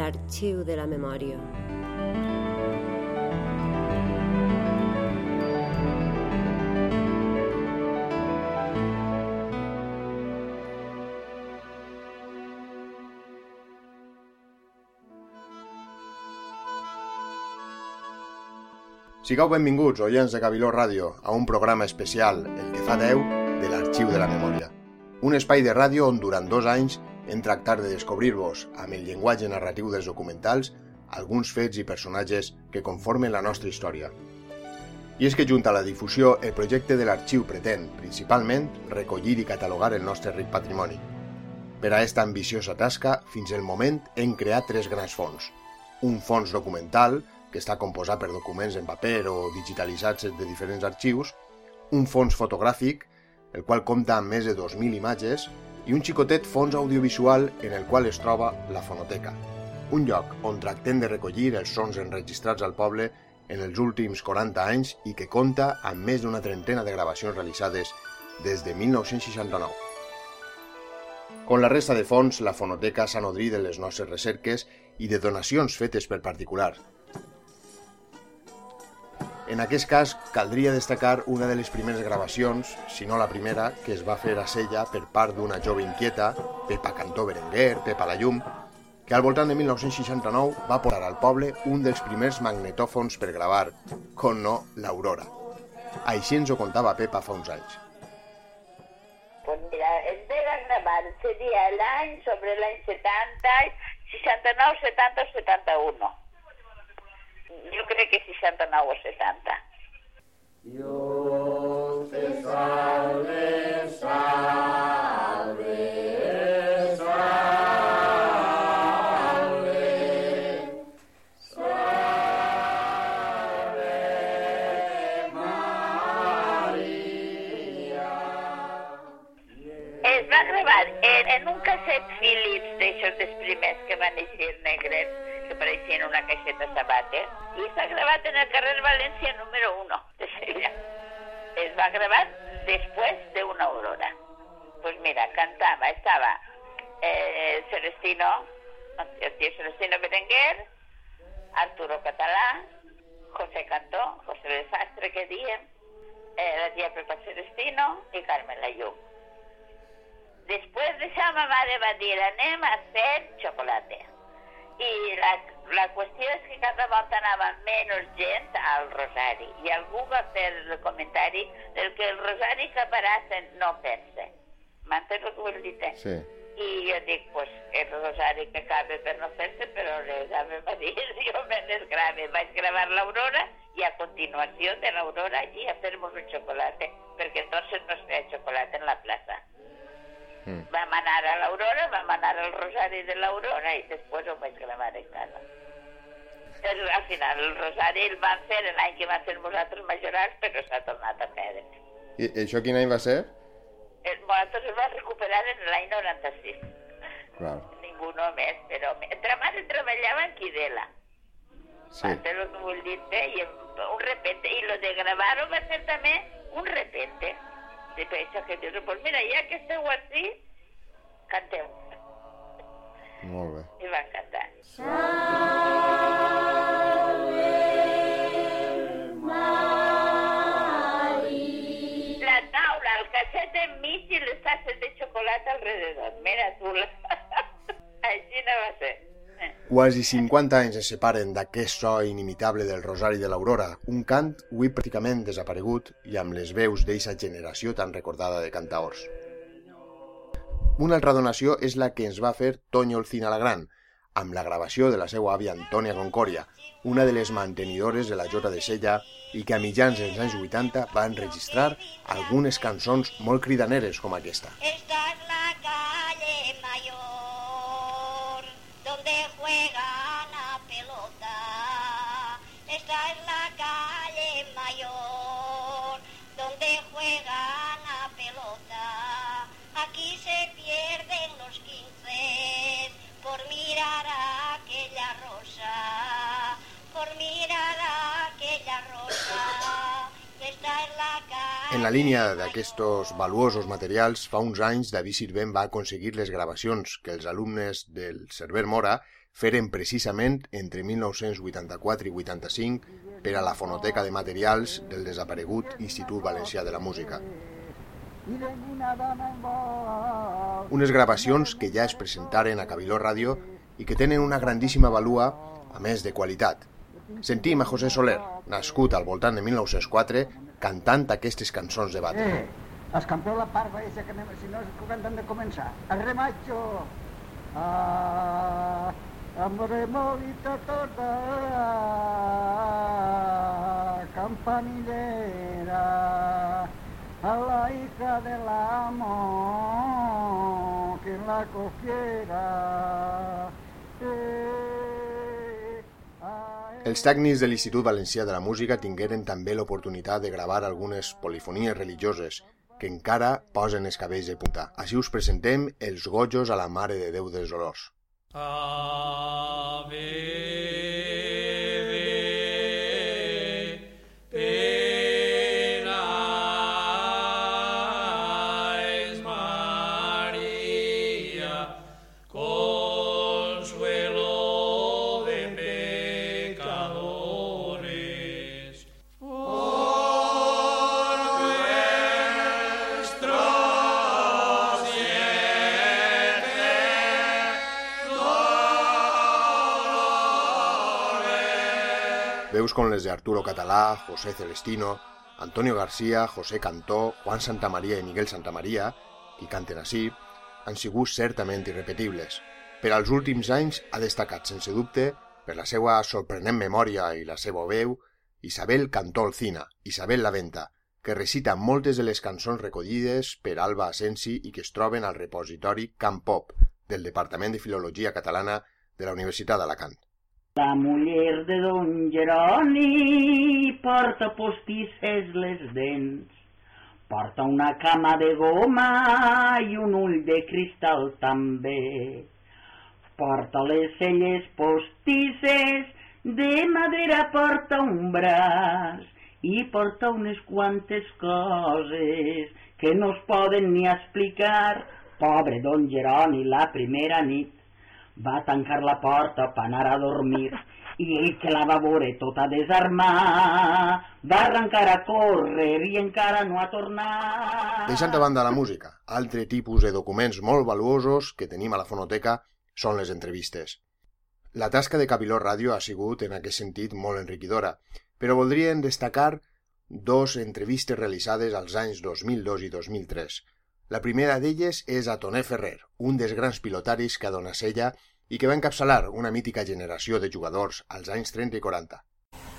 l'arxiu de la memòria. Sigueu benvinguts, oients de Gabiló Ràdio, a un programa especial, el que fa 10, de l'Arxiu de la Memòria. Un espai de ràdio on durant dos anys hem tractat de descobrir-vos, amb el llenguatge narratiu dels documentals, alguns fets i personatges que conformen la nostra història. I és que junt a la difusió, el projecte de l'arxiu pretén, principalment, recollir i catalogar el nostre ric patrimoni. Per a aquesta ambiciosa tasca, fins el moment hem creat tres grans fons. Un fons documental, que està composat per documents en paper o digitalitzats de diferents arxius, un fons fotogràfic, el qual compta amb més de 2.000 imatges, i un xicotet fons audiovisual en el qual es troba la fonoteca, un lloc on tractem de recollir els sons enregistrats al poble en els últims 40 anys i que compta amb més d'una trentena de gravacions realitzades des de 1969. Com la resta de fons, la fonoteca s'ha nodrit de les nostres recerques i de donacions fetes per particulars, en aquest cas, caldria destacar una de les primeres gravacions, si no la primera, que es va fer a Sella per part d'una jove inquieta, Pepa Cantó Berenguer, Pepa la Llum, que al voltant de 1969 va portar al poble un dels primers magnetòfons per gravar, com no, l'Aurora. Així ens ho contava Pepa fa uns anys. Pues mira, el de la gravar seria l'any sobre l'any 70, 69, 70 o 71 yo creo que 69 o 60. Dios te salve, salve, salve, salve María. Es va gravar en, en un cassette Philips d'aixòs dels primers que van eixir negres que apareixien en una caixeta Sabater i s'ha gravat en el carrer València número 1 de Sevilla. Es va gravar després d'una aurora. Pues mira, cantava, estava eh, Celestino, el tío Celestino Berenguer, Arturo Català, José Cantó, José Desastre, que diem, eh, la tia Pepa Celestino i Carmen Layú. Després d'això ma mare va dir anem a fer xocolata. I la, la qüestió és que cada volta anava menys gent al Rosari i algú va fer el comentari del que el Rosari caparassen no fer-se. M'entens el que vull dir? Sí. I jo dic, pues, el Rosari que acabe per no fer-se, però les ave va dir, jo me les grave. Vaig gravar l'Aurora i a continuació de l'Aurora allí a fer-nos un xocolata, perquè entonces no es feia xocolata en la plaça. Mm. Vam anar a vam anar al Rosari de l'Aurora i després ho vaig gravar en casa. El, al final el Rosari el van fer l'any que van ser nosaltres majorals, però s'ha tornat a fer. I això quin any va ser? El, nosaltres el vam recuperar en l'any 96. Clar. Ningú no més, però entre mare treballava en Quidela. Sí. Te lo que vull i un repente, i lo de gravar-ho va ser també un repente. De això que dius, pues mira, ja que esteu així, canteu. Molt bé. I van cantar. La taula, el casset enmig i les tasses de xocolata alrededor. Mira tu, la... així no va ser. Quasi 50 anys ens separen d'aquest so inimitable del Rosari de l'Aurora, un cant avui pràcticament desaparegut i amb les veus d'eixa generació tan recordada de cantaors. Una altra donació és la que ens va fer Toño Olcina la Gran, amb la gravació de la seva àvia Antònia Concòria, una de les mantenidores de la Jota de Sella i que a mitjans dels anys 80 va enregistrar algunes cançons molt cridaneres com aquesta. Esta En la línia d'aquestos valuosos materials, fa uns anys David Sirvent va aconseguir les gravacions que els alumnes del Cerver Mora feren precisament entre 1984 i 85 per a la fonoteca de materials del desaparegut Institut Valencià de la Música. Unes gravacions que ja es presentaren a Cabiló Ràdio i que tenen una grandíssima valua, a més de qualitat. Sentim a José Soler, nascut al voltant de 1904, cantant aquestes cançons de batre. Eh, escampeu la parva eixa que anem, si no és quan hem de començar. El remacho, ah, amore molita torda, campanillera, a la hija del amo, que la cogiera. Eh, Els tècnics de l'Institut Valencià de la Música tingueren també l'oportunitat de gravar algunes polifonies religioses que encara posen els cabells de punta. Així us presentem els gojos a la Mare de Déu dels Dolors. Ave, Veus com les de Arturo Català, José Celestino, Antonio García, José Cantó, Juan Santamaría i Miguel Santamaría, qui canten així, han sigut certament irrepetibles. Per als últims anys ha destacat, sense dubte, per la seva sorprenent memòria i la seva veu, Isabel Cantó Alcina, Isabel la Venta, que recita moltes de les cançons recollides per Alba Asensi i que es troben al repositori Camp Pop del Departament de Filologia Catalana de la Universitat d'Alacant. La muller de don Jeroni porta postisses les dents, porta una cama de goma i un ull de cristal també. Porta les celles postisses, de madera porta un braç i porta unes quantes coses que no es poden ni explicar. Pobre don Jeroni, la primera nit va tancar la porta per anar a dormir i ell que la va veure tota desarmar va arrencar a córrer i encara no ha tornat. Deixant a banda la música, altre tipus de documents molt valuosos que tenim a la fonoteca són les entrevistes. La tasca de Cabiló Ràdio ha sigut, en aquest sentit, molt enriquidora, però voldrien destacar dos entrevistes realitzades als anys 2002 i 2003. La primera d'elles és a Toné Ferrer, un dels grans pilotaris que a Donacella i que va encapçalar una mítica generació de jugadors als anys 30 i 40.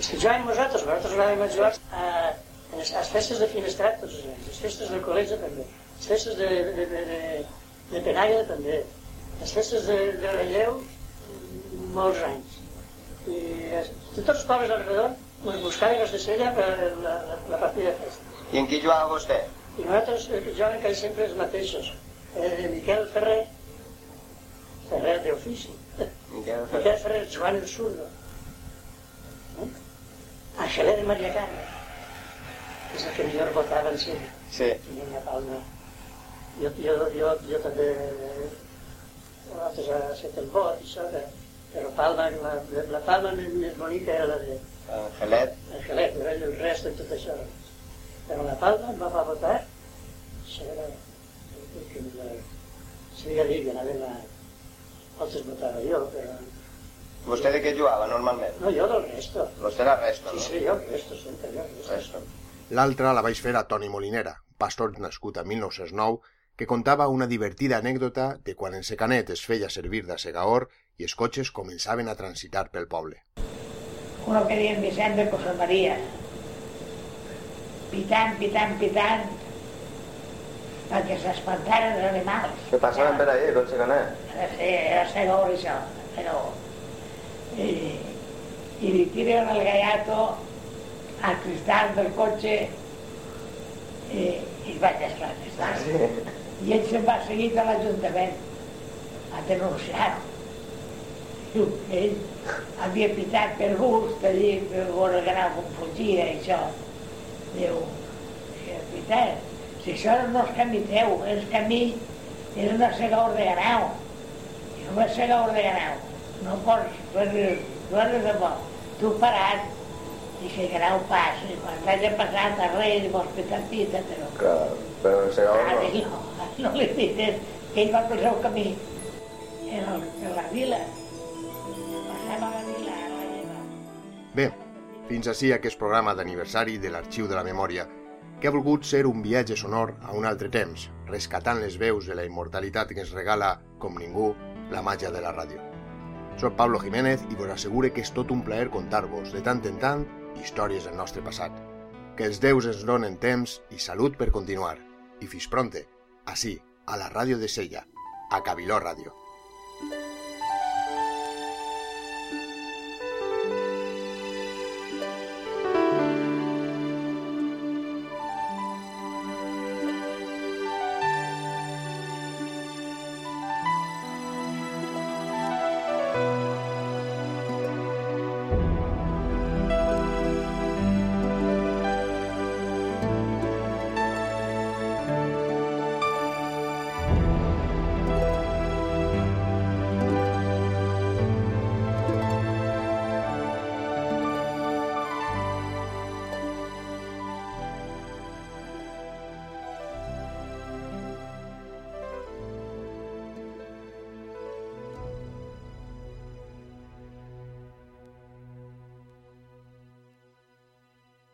És que jugàvem nosaltres, nosaltres anàvem a jugar a, a les, a les festes de Finestrat tots els anys, les festes del col·legi també, les festes de, de, de, de, de Penalla també, les festes de, de Relleu, molts anys. I es, de tots els pobles alrededor ens buscaven els de Sella per la, la, la partida de festa. I en qui jugava vostè? I nosaltres eh, jugàvem quasi sempre els mateixos. Eh, Miquel Ferrer, Ferrer d'ofici, Miquel Ferrer. Joan el Surdo, eh? Angelet de Maria Carme, és el que millor votava en Sella. Sí. I Llenya Palma. Jo, jo, jo, jo també nosaltres a set el vot això, que- però Palma, la, la Palma més, més bonica era la de Angelet. Angelet, no era el resto i tot això. Però la Palma em va, votar, això era el que la, seria dir que anàvem a... Altres votava jo, però... Vostè de què jugava normalment? No, jo del resto. Vostè era resto, Sí, no? sí, jo el resto, sempre jo el resto. Resto. L'altra la vaig fer a Toni Molinera, pastor nascut a 1909, que contava una divertida anècdota de quan en Secanet es feia servir de segaor i els cotxes començaven a transitar pel poble. uno que diuen Vicent de Cosa Maria, pitant, pitant, pitant, perquè s'espantaren els animals. Que passaven per ahí, com se canet. Sí, era segur això, però... I, i li tiren el gallato al cristal del cotxe i, i vaig desclassar. Sí. I ell se'n va seguir a l'Ajuntament a denunciar-ho. Diu que ell havia pitat per gust allí, per veure que anava com fugia i això. Diu, has pitat, si això no és camí teu, és camí, és una segador de no és segador de ganau. no pots no és de bo. Tu parat, i seguirà un pas, i quan t'hagi passat a res, vols pitar pita, però... Clar, però en segon Ara no. no, no li dites que ell va pel seu camí. En, el, en la vila. Passava a la vila, a la lleva. Bé, fins ací aquest programa d'aniversari de l'Arxiu de la Memòria, que ha volgut ser un viatge sonor a un altre temps, rescatant les veus de la immortalitat que ens regala, com ningú, la màgia de la ràdio. Soc Pablo Jiménez i vos assegure que és tot un plaer contar-vos, de tant en tant, històries del nostre passat. Que els déus ens donen temps i salut per continuar. I fins pronte, ací, a la ràdio de Sella, a Cabiló Ràdio.